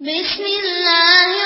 بسم الله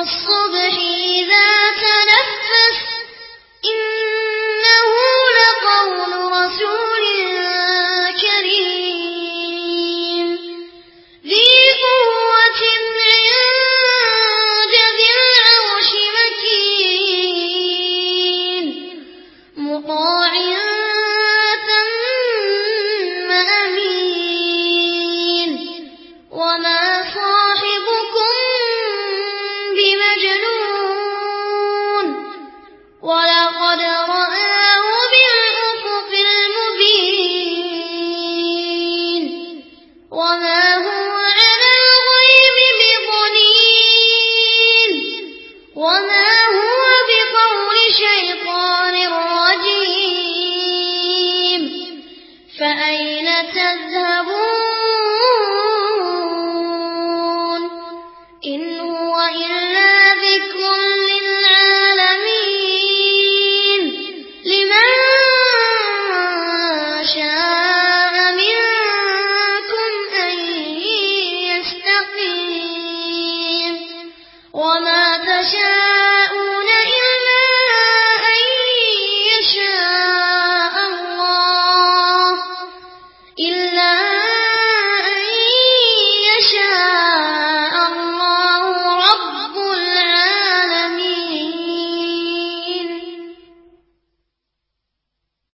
والصبح وما تشاء